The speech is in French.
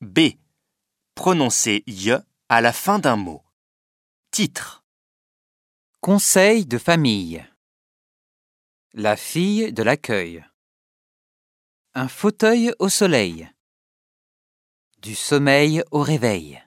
B. Prononcer y à la fin d'un mot. Titre. Conseil de famille. La fille de l'accueil. Un fauteuil au soleil. Du sommeil au réveil.